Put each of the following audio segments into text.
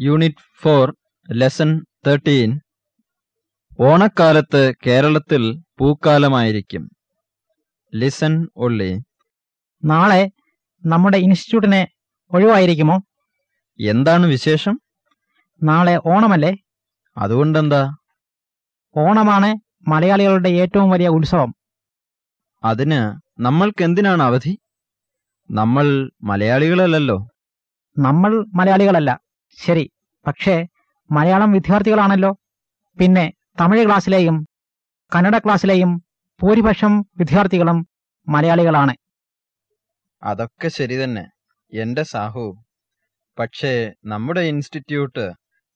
Unit four lesson thirteen ഓണക്കാലത്ത് കേരളത്തിൽ പൂക്കാലമായിരിക്കും. Listen only നാളെ നമ്മുടെ ഇൻസ്റ്റിറ്റ്യൂട്ടിനെ ഒഴിവായിരിക്കുമോ? എന്താണ് വിശേഷം? നാളെ ഓണമല്ലേ? അതുകൊണ്ടെന്താ? ഓണമാണ് മലയാളികളുടെ ഏറ്റവും വലിയ ഉത്സവം. അതിന് നമ്മൾക്ക് എന്തിനാണ് അവധി? നമ്മൾ മലയാളികളല്ലല്ലോ. നമ്മൾ മലയാളികളല്ല. ശരി. പക്ഷേ മലയാളം വിദ്യാർത്ഥികളാണല്ലോ. പിന്നെ തമിഴ് ക്ലാസ്സിലെയും കന്നഡ ക്ലാസ്സിലെയും ഭൂരിപക്ഷം വിദ്യാർത്ഥികളും മലയാളികളാണ്. അതൊക്കെ ശരി തന്നെ. എന്റെ സാഹു. പക്ഷേ നമ്മുടെ ഇൻസ്റ്റിറ്റ്യൂട്ട്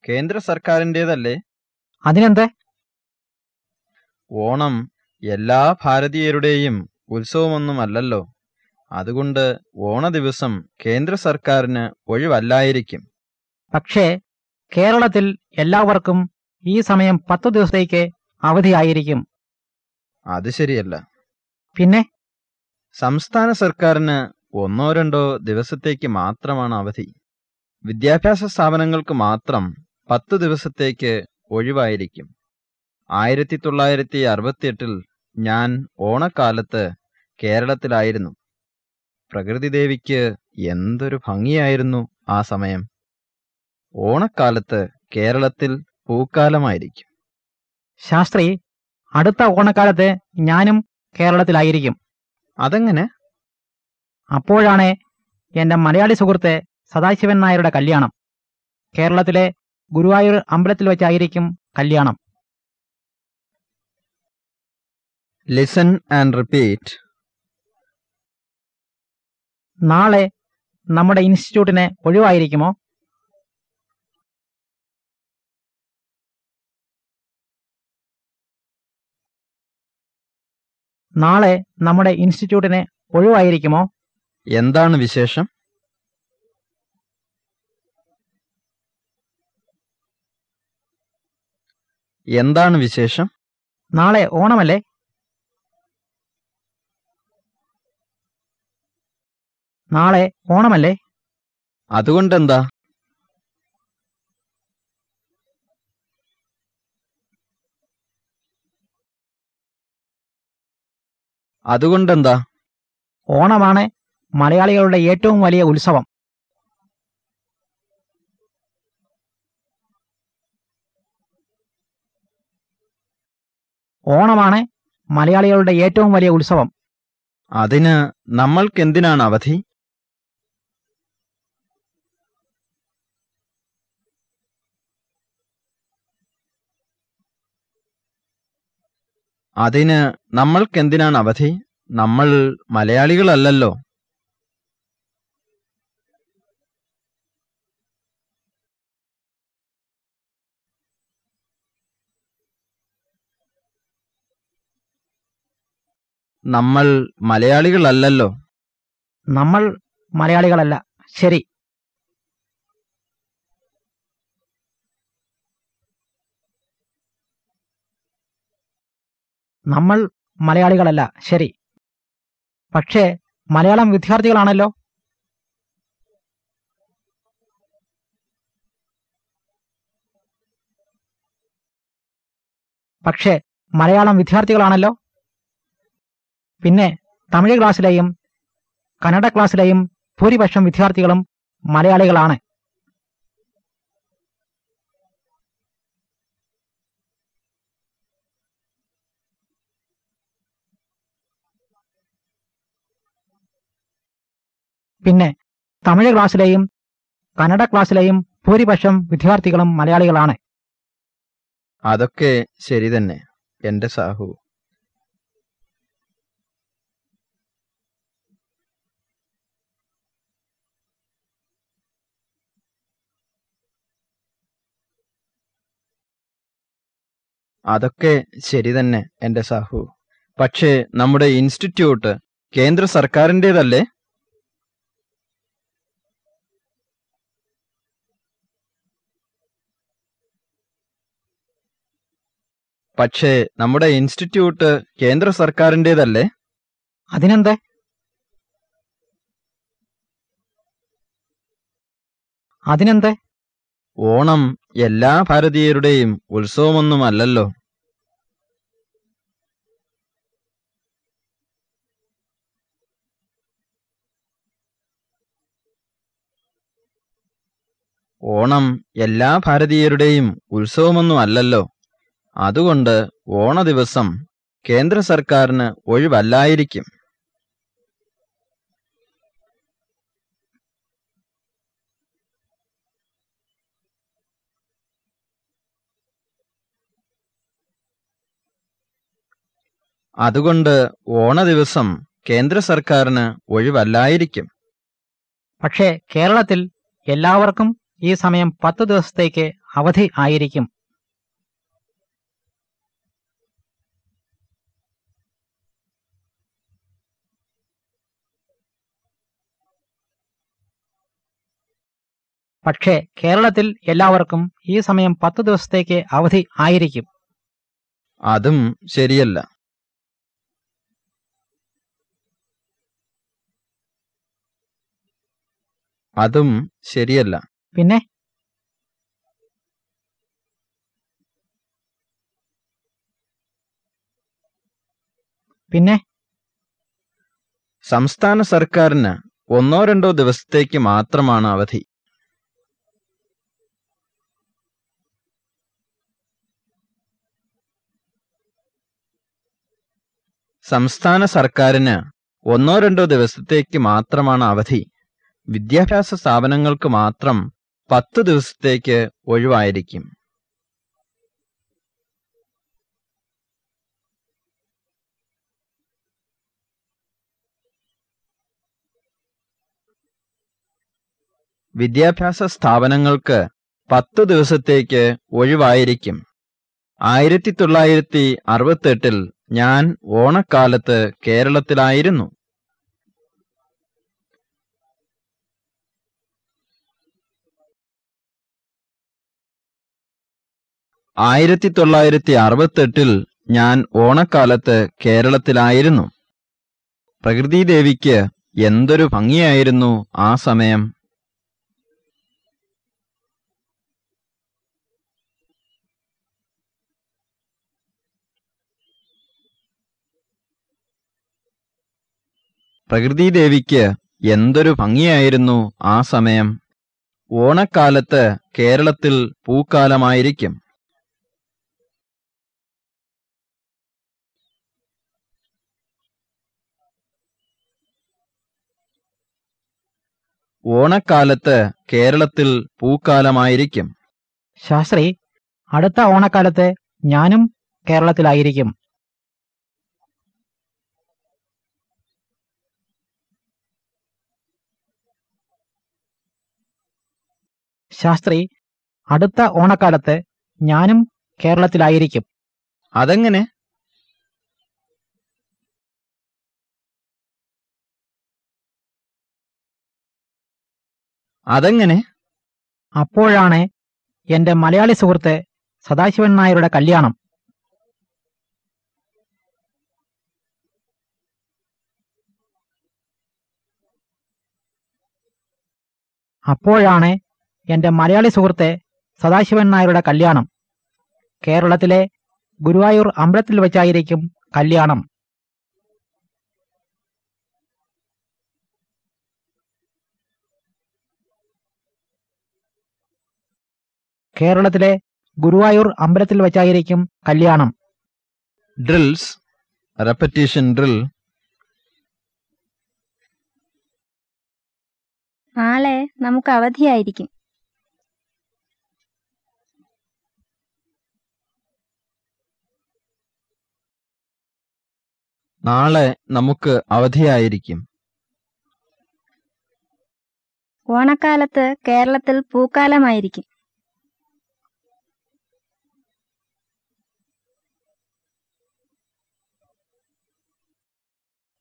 കേന്ദ്ര സർക്കാരിന്റെതല്ലേ അതിനെന്തേ? ഓണം എല്ലാ ഭാരതീയരുടെയും ഉത്സവമൊന്നുമല്ലല്ലോ. അതുകൊണ്ട് ഓണ ദിവസം കേന്ദ്ര സർക്കാരിന് ഒഴിവല്ലായിരിക്കും. പക്ഷേ കേരളത്തിൽ എല്ലാവർക്കും ഈ സമയം പത്തു ദിവസത്തേക്ക് അവധിയായിരിക്കും. അത് ശരിയല്ല. പിന്നെ? സംസ്ഥാന സർക്കാരിന് ഒന്നോ രണ്ടോ ദിവസത്തേക്ക് മാത്രമാണ് അവധി. വിദ്യാഭ്യാസ സ്ഥാപനങ്ങൾക്ക് മാത്രം പത്തു ദിവസത്തേക്ക് ഒഴിവായിരിക്കും. ആയിരത്തി തൊള്ളായിരത്തി അറുപത്തിയെട്ടിൽ ഞാൻ ഓണക്കാലത്ത് കേരളത്തിലായിരുന്നു. പ്രകൃതിദേവിക്ക് എന്തൊരു ഭംഗിയായിരുന്നു ആ സമയം. ഓണക്കാലത്ത് കേരളത്തിൽ പൂക്കാലമായിരിക്കും. ശാസ്ത്രി അടുത്ത ഓണക്കാലത്ത് ഞാനും കേരളത്തിലായിരിക്കും. അതെങ്ങനെ? അപ്പോഴാണ് എന്റെ മലയാളി സുഹൃത്ത് സദാശിവൻ നായരുടെ കല്യാണം. കേരളത്തിലെ ഗുരുവായൂർ അമ്പലത്തിൽ വെച്ചായിരിക്കും കല്യാണം. ലിസൺ ആൻഡ് റിപ്പീറ്റ് നാളെ നമ്മുടെ ഇൻസ്റ്റിറ്റ്യൂട്ടിന് ഒഴിവായിരിക്കുമോ? നാളെ നമ്മുടെ ഇൻസ്റ്റിറ്റ്യൂട്ടിന് ഒഴിവായിരിക്കുമോ? എന്താണ് വിശേഷം? എന്താണ് വിശേഷം? നാളെ ഓണമല്ലേ? നാളെ ഓണമല്ലേ? അതുകൊണ്ടെന്താ? അതുകൊണ്ടെന്താ? ഓണമാണ് മലയാളികളുടെ ഏറ്റവും വലിയ ഉത്സവം. ഓണമാണ് മലയാളികളുടെ ഏറ്റവും വലിയ ഉത്സവം. അതിന് നമ്മൾക്കെന്തിനാണ് അവധി അതിന് നമ്മൾക്കെന്തിനാണ് അവധി? നമ്മൾ മലയാളികളല്ലല്ലോ. നമ്മൾ മലയാളികളല്ലല്ലോ. നമ്മൾ മലയാളികളല്ല. ശരി. നമ്മൾ മലയാളികളല്ല ശരി. പക്ഷേ മലയാളം വിദ്യാർത്ഥികളാണല്ലോ. പക്ഷേ മലയാളം വിദ്യാർത്ഥികളാണല്ലോ. പിന്നെ തമിഴ് ക്ലാസ്സിലെയും കന്നഡ ക്ലാസ്സിലെയും ഭൂരിപക്ഷം വിദ്യാർത്ഥികളും മലയാളികളാണ്. പിന്നെ തമിഴ് ക്ലാസ്സിലെയും കന്നഡ ക്ലാസ്സിലെയും ഭൂരിപക്ഷം വിദ്യാർത്ഥികളും മലയാളികളാണ്. അതൊക്കെ ശരി തന്നെ. എന്റെ സാഹു. അതൊക്കെ ശരി തന്നെ എന്റെ സാഹു. പക്ഷേ നമ്മുടെ ഇൻസ്റ്റിറ്റ്യൂട്ട് കേന്ദ്ര സർക്കാരിന്റെതല്ലേ പക്ഷേ നമ്മുടെ ഇൻസ്റ്റിറ്റ്യൂട്ട് കേന്ദ്ര സർക്കാരിന്റെതല്ലേ? അതിനെന്താ? അതിനെന്താ? ഓണം എല്ലാ ഭാരതീയരുടെയും ഉത്സവമൊന്നും അല്ലല്ലോ ഓണം എല്ലാ ഭാരതീയരുടെയും ഉത്സവമൊന്നുമല്ലല്ലോ. അതുകൊണ്ട് ഓണ ദിവസം കേന്ദ്ര സർക്കാരിന് ഒഴിവല്ലായിരിക്കും. അതുകൊണ്ട് ഓണ ദിവസം കേന്ദ്ര സർക്കാരിന് ഒഴിവല്ലായിരിക്കും. പക്ഷേ കേരളത്തിൽ എല്ലാവർക്കും ഈ സമയം പത്ത് ദിവസത്തേക്ക് അവധി ആയിരിക്കും. പക്ഷേ കേരളത്തിൽ എല്ലാവർക്കും ഈ സമയം പത്ത് ദിവസത്തേക്ക് അവധി ആയിരിക്കും. അതും ശരിയല്ല. അതും ശരിയല്ല. പിന്നെ? പിന്നെ? സംസ്ഥാന സർക്കാരിന് ഒന്നോ രണ്ടോ ദിവസത്തേക്ക് മാത്രമാണ് അവധി. സംസ്ഥാന സർക്കാരിന് ഒന്നോ രണ്ടോ ദിവസത്തേക്ക് മാത്രമാണ് അവധി. വിദ്യാഭ്യാസ സ്ഥാപനങ്ങൾക്ക് മാത്രം പത്ത് ദിവസത്തേക്ക് ഒഴിവായിരിക്കും. വിദ്യാഭ്യാസ സ്ഥാപനങ്ങൾക്ക് പത്ത് ദിവസത്തേക്ക് ഒഴിവായിരിക്കും. ആയിരത്തി തൊള്ളായിരത്തി അറുപത്തെട്ടിൽ ഞാൻ ഓണക്കാലത്ത് കേരളത്തിലായിരുന്നു. ആയിരത്തി തൊള്ളായിരത്തി അറുപത്തെട്ടിൽ ഞാൻ ഓണക്കാലത്ത് കേരളത്തിലായിരുന്നു. പ്രകൃതിദേവിക്ക് എന്തൊരു ഭംഗിയായിരുന്നു ആ സമയം. പ്രകൃതിദേവിക്ക് എന്തൊരു ഭംഗിയായിരുന്നു ആ സമയം. ഓണക്കാലത്ത് കേരളത്തിൽ പൂക്കാലമായിരിക്കും. ഓണക്കാലത്ത് കേരളത്തിൽ പൂക്കാലമായിരിക്കും. ശാസ്ത്രി അടുത്ത ഓണക്കാലത്ത് ഞാനും കേരളത്തിലായിരിക്കും. ശാസ്ത്രി അടുത്ത ഓണക്കാലത്ത് ഞാനും കേരളത്തിലായിരിക്കും. അതെങ്ങനെ? അതെങ്ങനെ? അപ്പോഴാണ് എന്റെ മലയാളി സുഹൃത്ത് സദാശിവൻ നായരുടെ കല്യാണം. അപ്പോഴാണ് എന്റെ മലയാളി സുഹൃത്തെ സദാശിവൻ നായരുടെ കല്യാണം. കേരളത്തിലെ ഗുരുവായൂർ അമ്പലത്തിൽ വെച്ചായിരിക്കും കല്യാണം. കേരളത്തിലെ ഗുരുവായൂർ അമ്പലത്തിൽ വെച്ചായിരിക്കും കല്യാണം. Drills repetition drill. നാളെ നമുക്ക് അവധിയായിരിക്കും. നാളെ നമുക്ക് അവധിയായിരിക്കും. ഓണക്കാലത്ത് കേരളത്തിൽ പൂക്കാലമായിരിക്കും.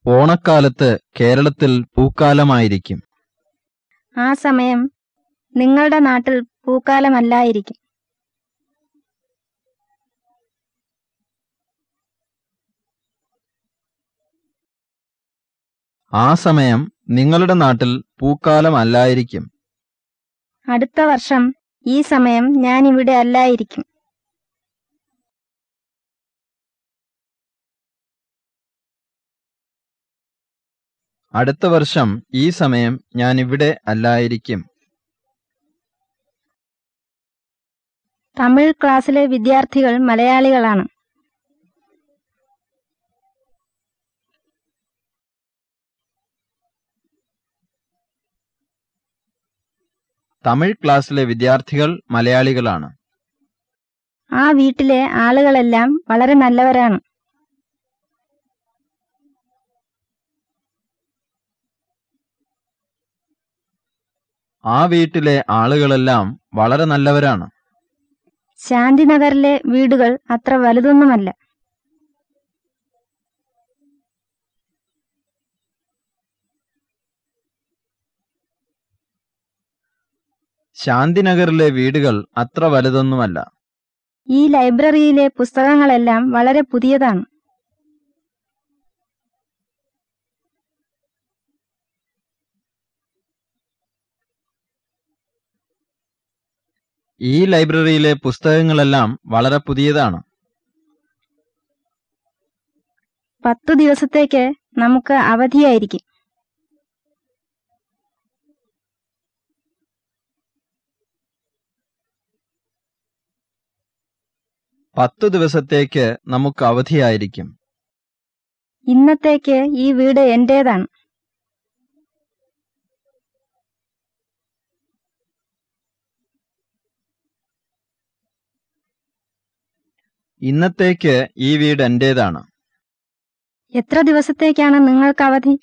ഓണക്കാലത്ത് കേരളത്തിൽ പൂക്കാലമായിരിക്കും. ആ സമയം നിങ്ങളുടെ നാട്ടിൽ പൂക്കാലമല്ലായിരിക്കും. ആ സമയം നിങ്ങളുടെ നാട്ടിൽ പൂക്കാലം അല്ലായിരിക്കും. അടുത്ത വർഷം ഈ സമയം ഞാൻ ഇവിടെ അല്ലായിരിക്കും. അടുത്ത വർഷം ഈ സമയം ഞാൻ ഇവിടെ അല്ലായിരിക്കും. തമിഴ് ക്ലാസ്സിലെ വിദ്യാർത്ഥികൾ മലയാളികളാണ്. തമിഴ് ക്ലാസ്സിലെ വിദ്യാർത്ഥികൾ മലയാളികളാണ്. ആ വീട്ടിലെ ആളുകളെല്ലാം വളരെ നല്ലവരാണ്. ആ വീട്ടിലെ ആളുകളെല്ലാം വളരെ നല്ലവരാണ്. ശാന്തിനഗറിലെ വീടുകൾ അത്ര വലുതൊന്നുമല്ല. ശാന്തിനഗറിലെ വീടുകൾ അത്ര വലുതൊന്നുമല്ല. ഈ ലൈബ്രറിയിലെ പുസ്തകങ്ങളെല്ലാം വളരെ പുതിയതാണ്. ഈ ലൈബ്രറിയിലെ പുസ്തകങ്ങളെല്ലാം വളരെ പുതിയതാണ്. പത്തു ദിവസത്തേക്ക് നമുക്ക് അവധിയായിരിക്കും. പത്തു ദിവസത്തേക്ക് നമുക്ക് അവധിയായിരിക്കും. ഇന്നത്തേക്ക് ഈ വീട് എന്റേതാണ്? ഇന്നത്തേക്ക് ഈ വീട് എന്റേതാണ്? എത്ര ദിവസത്തേക്കാണ് നിങ്ങൾക്ക് അവധി?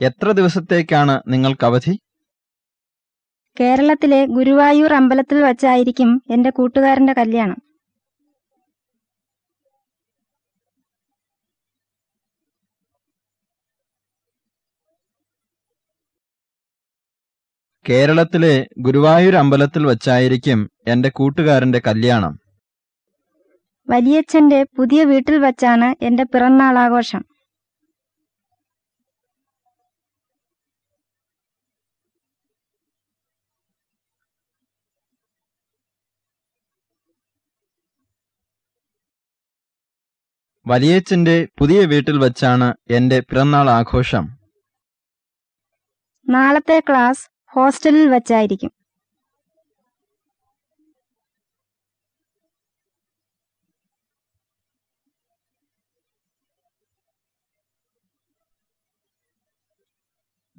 എത്ര ദിവസത്തേക്കാണ് നിങ്ങൾക്ക് അവധി? കേരളത്തിലെ ഗുരുവായൂർ അമ്പലത്തിൽ വച്ചായിരിക്കും എന്റെ കൂട്ടുകാരന്റെ കല്യാണം. കേരളത്തിലെ ഗുരുവായൂർ അമ്പലത്തിൽ വച്ചായിരിക്കും എന്റെ കൂട്ടുകാരന്റെ കല്യാണം. വലിയച്ഛന്റെ പുതിയ വീട്ടിൽ വച്ചാണ് എന്റെ പിറന്നാൾ ആഘോഷം വലിയച്ഛന്റെ പുതിയ വീട്ടിൽ വച്ചാണ് എന്റെ പിറന്നാൾ ആഘോഷം. നാളത്തെ ക്ലാസ് ഹോസ്റ്റലിൽ വച്ചായിരിക്കും.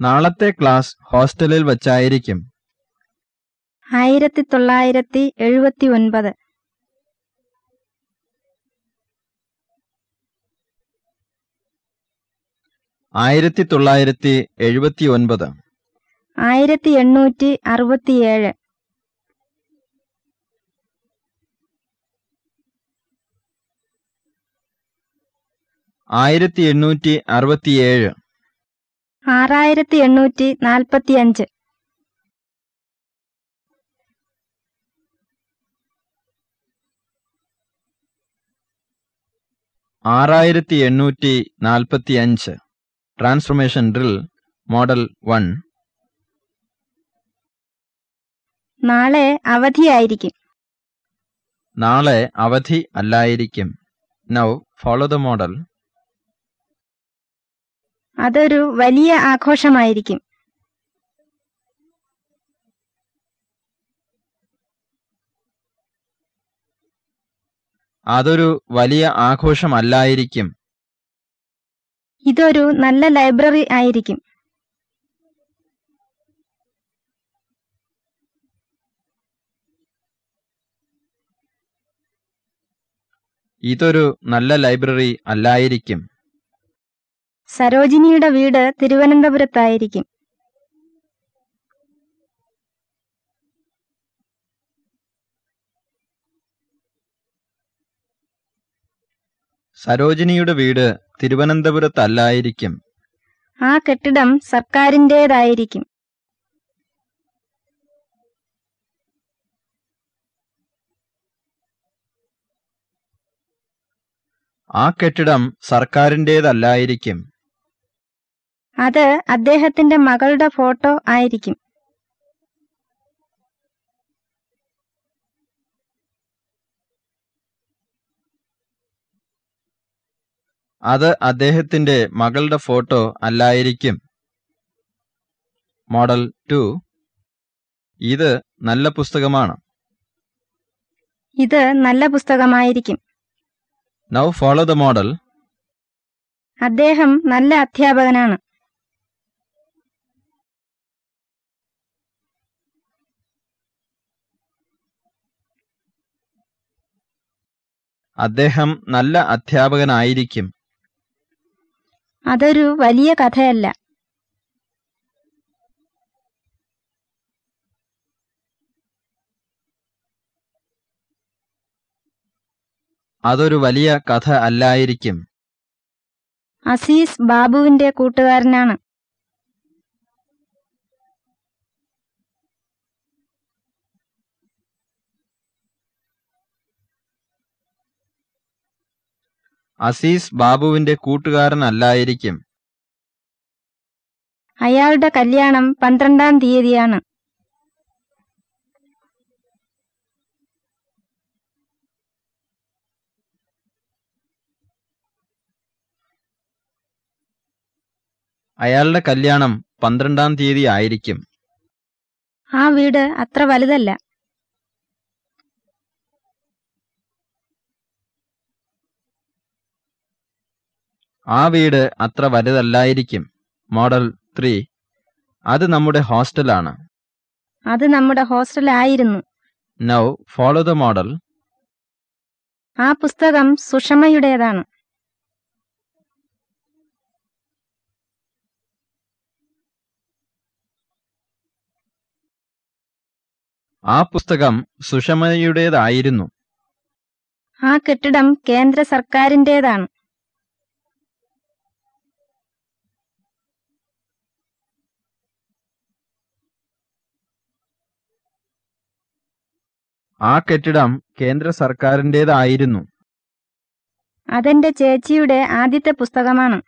നാളത്തെ ക്ലാസ് ഹോസ്റ്റലിൽ വച്ചായിരിക്കും. ആയിരത്തി തൊള്ളായിരത്തി എഴുപത്തി ഒൻപത്. ആയിരത്തി തൊള്ളായിരത്തി എഴുപത്തി ഒൻപത് ആയിരത്തി എണ്ണൂറ്റി അറുപത്തിയേഴ് ആയിരത്തി എണ്ണൂറ്റി അറുപത്തിയേഴ് ആറായിരത്തി എണ്ണൂറ്റി നാൽപ്പത്തിയഞ്ച് ആറായിരത്തി എണ്ണൂറ്റി നാൽപ്പത്തി അഞ്ച് ട്രാൻസ്ഫോർമേഷൻ ഡ്രിൽ മോഡൽ വൺ നാളെ അവധിയായിരിക്കും. നാളെ അവധി അല്ലായിരിക്കും. നൗ ഫോളോ ദ മോഡൽ അതൊരു വലിയ ആഘോഷമായിരിക്കും. അതൊരു വലിയ ആഘോഷമല്ലായിരിക്കും. ഇതൊരു നല്ല ലൈബ്രറി ആയിരിക്കും. ഇതൊരു നല്ല ലൈബ്രറി അല്ലായിരിക്കും. സരോജിനിയുടെ വീട് തിരുവനന്തപുരത്തായിരിക്കും. സരോജിനിയുടെ വീട് തിരുവനന്തപുരത്തല്ലായിരിക്കും. ആ കെട്ടിടം സർക്കാരിന്റേതായിരിക്കും. ആ കെട്ടിടം സർക്കാരിന്റേതല്ലായിരിക്കും. അത് അദ്ദേഹത്തിന്റെ മകളുടെ ഫോട്ടോ ആയിരിക്കും. അത് അദ്ദേഹത്തിന്റെ മകളുടെ ഫോട്ടോ അല്ലായിരിക്കും. Model two. ഇത് നല്ല പുസ്തകമാണ്. ഇത് നല്ല പുസ്തകമായിരിക്കും. നൗ ഫോളോ ദ മോഡൽ അദ്ദേഹം നല്ല അധ്യാപകനാണ്. അദ്ദേഹം നല്ല അധ്യാപകനായിരിക്കും. അതൊരു വലിയ കഥയല്ല. അതൊരു വലിയ കഥ അല്ലായിരിക്കും. അസീസ് ബാബുവിന്റെ കൂട്ടുകാരനാണ്. അസീസ് ബാബുവിന്റെ കൂട്ടുകാരനല്ലായിരിക്കും. അയാളുടെ കല്യാണം പന്ത്രണ്ടാം തീയതിയാണ്. അയാളുടെ കല്യാണം പന്ത്രണ്ടാം തീയതി ആയിരിക്കും. ആ വീട് അത്ര വലുതല്ല. ആ വീട് അത്ര വലുതല്ലായിരിക്കും. Model three. അത് നമ്മുടെ ഹോസ്റ്റലാണ്. അത് നമ്മുടെ ഹോസ്റ്റലായിരുന്നു. Now follow the model. ആ പുസ്തകം സുഷമയുടേതാണ്. ആ പുസ്തകം സുഷമയുടേതായിരുന്നു. ആ കെട്ടിടം കേന്ദ്ര സർക്കാരിന്റേതാണ് ആ കെട്ടിടം കേന്ദ്ര സർക്കാരിന്റേതായിരുന്നു. അതെന്റെ ചേച്ചിയുടെ ആദ്യത്തെ പുസ്തകമാണ്.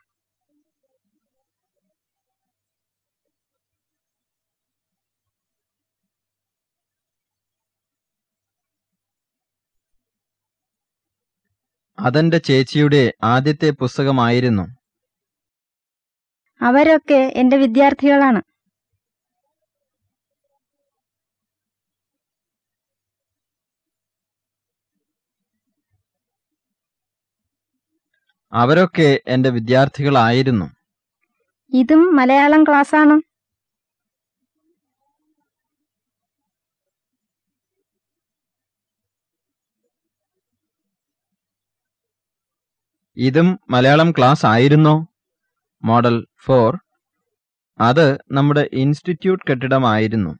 അതെന്റെ ചേച്ചിയുടെ ആദ്യത്തെ പുസ്തകമായിരുന്നു. അവരൊക്കെ എന്റെ വിദ്യാർത്ഥികളാണ്. അവരൊക്കെ എന്റെ വിദ്യാർത്ഥികളായിരുന്നു. ഇതും മലയാളം ക്ലാസ്സാണ്. ഇതും മലയാളം ക്ലാസ് ആയിരുന്നോ മോഡൽ ഫോർ. അത് നമ്മുടെ ഇൻസ്റ്റിറ്റ്യൂട്ട് കെട്ടിടമായിരുന്നു.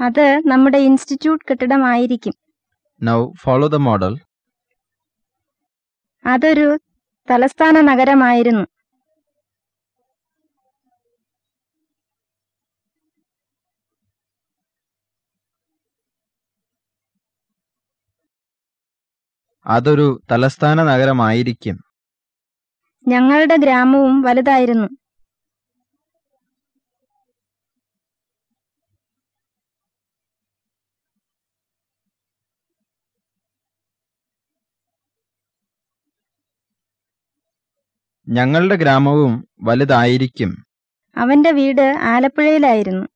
അത് നമ്മുടെ ഇൻസ്റ്റിറ്റ്യൂട്ട് കെട്ടിടമായിരിക്കും. നൗ ഫോളോ ദ മോഡൽ അതൊരു തലസ്ഥാന നഗരമായിരുന്നു. അതൊരു തലസ്ഥാന നഗരമായിരിക്കും. ഞങ്ങളുടെ ഗ്രാമവും വലുതായിരുന്നു. ഞങ്ങളുടെ ഗ്രാമവും വലുതായിരിക്കും. അവന്റെ വീട് ആലപ്പുഴയിലായിരുന്നു.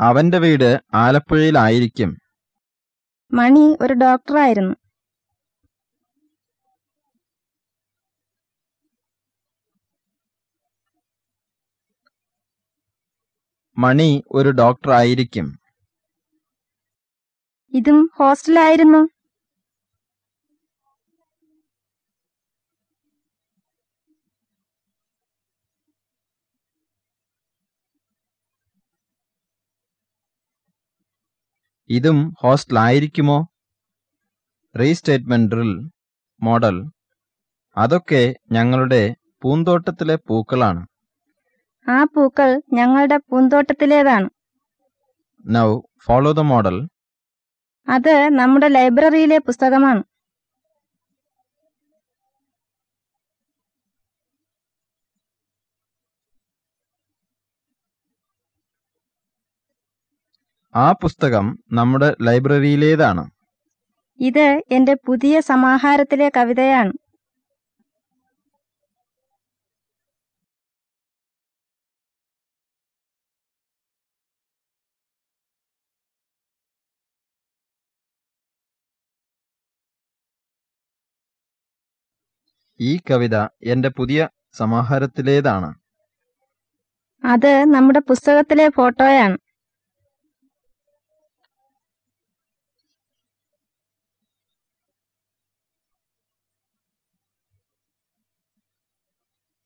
അവന്റെ വീട് ആലപ്പുഴയിലായിരിക്കും. മണി ഒരു ഡോക്ടറായിരുന്നു. മണി ഒരു ഡോക്ടറായിരിക്കും ഇതും ഹോസ്റ്റലായിരുന്നു. ഇതും ഹോസ്റ്റലായിരിക്കുമോ? Restatement drill model. അതൊക്കെ ഞങ്ങളുടെ പൂന്തോട്ടത്തിലെ പൂക്കളാണ്. ആ പൂക്കൾ ഞങ്ങളുടെ പൂന്തോട്ടത്തിലേതാണ്. നൗ ഫോളോ ദ മോഡൽ അത് നമ്മുടെ ലൈബ്രറിയിലെ പുസ്തകമാണ്. ആ പുസ്തകം നമ്മുടെ ലൈബ്രറിയിലേതാണ്. ഇത് എന്റെ പുതിയ സമാഹാരത്തിലെ കവിതയാണ്. ഈ കവിത എന്റെ പുതിയ സമാഹാരത്തിലേതാണ്. അത് നമ്മുടെ പുസ്തകത്തിലെ ഫോട്ടോയാണ്.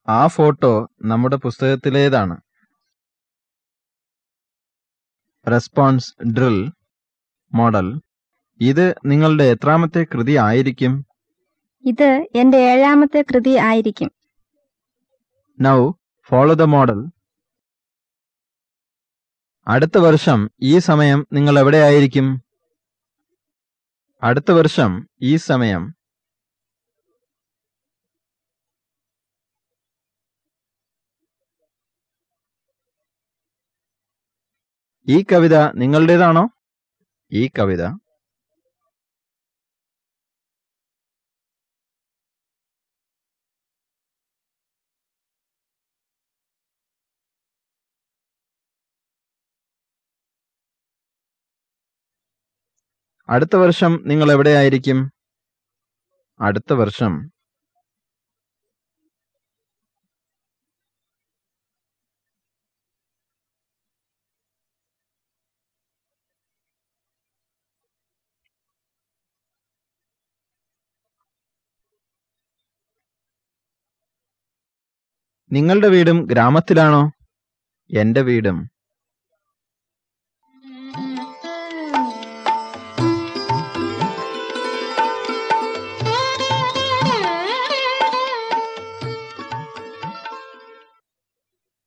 ആ ഫോട്ടോ നമ്മുടെ പുസ്തകത്തിലേതാണ്. Response drill model. ഇത് നിങ്ങളുടെ എത്രാമത്തെ കൃതി ആയിരിക്കും? ഇത് എന്റെ ഏഴാമത്തെ കൃതി ആയിരിക്കും. നൗ ഫോളോ ദ മോഡൽ അടുത്ത വർഷം ഈ സമയം നിങ്ങൾ എവിടെ ആയിരിക്കും? അടുത്ത വർഷം ഈ സമയം. ഈ കവിത നിങ്ങളുടേതാണോ? ഈ കവിത. അടുത്ത വർഷം നിങ്ങൾ എവിടെയായിരിക്കും? അടുത്ത വർഷം. നിങ്ങളുടെ വീടും ഗ്രാമത്തിലാണോ? എന്റെ വീടും.